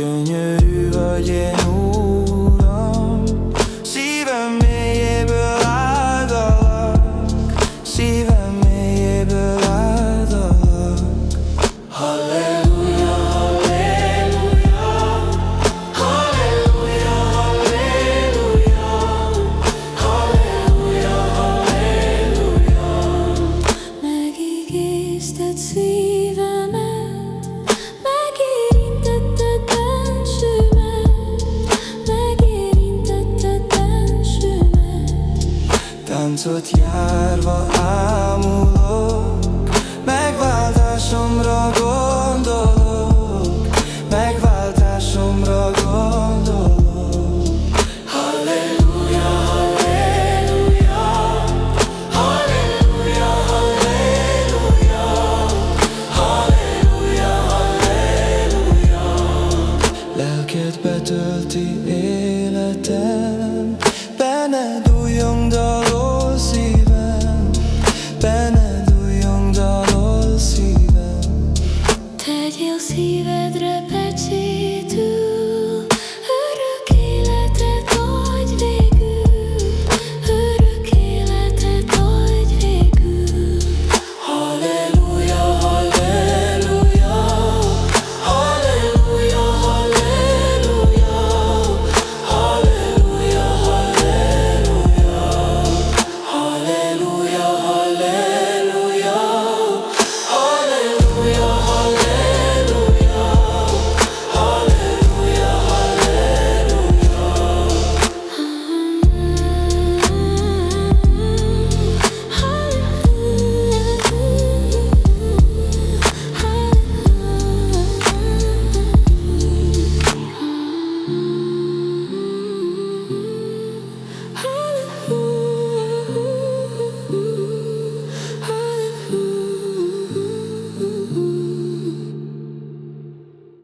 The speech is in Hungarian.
Gönül öyle nur táncot járva ámulok Megváltásomra gondolok Megváltásomra gondolok. Halleluja, halleluja Halleluja, halleluja Halleluja, halleluja. Lelked betölti életem Benned újjong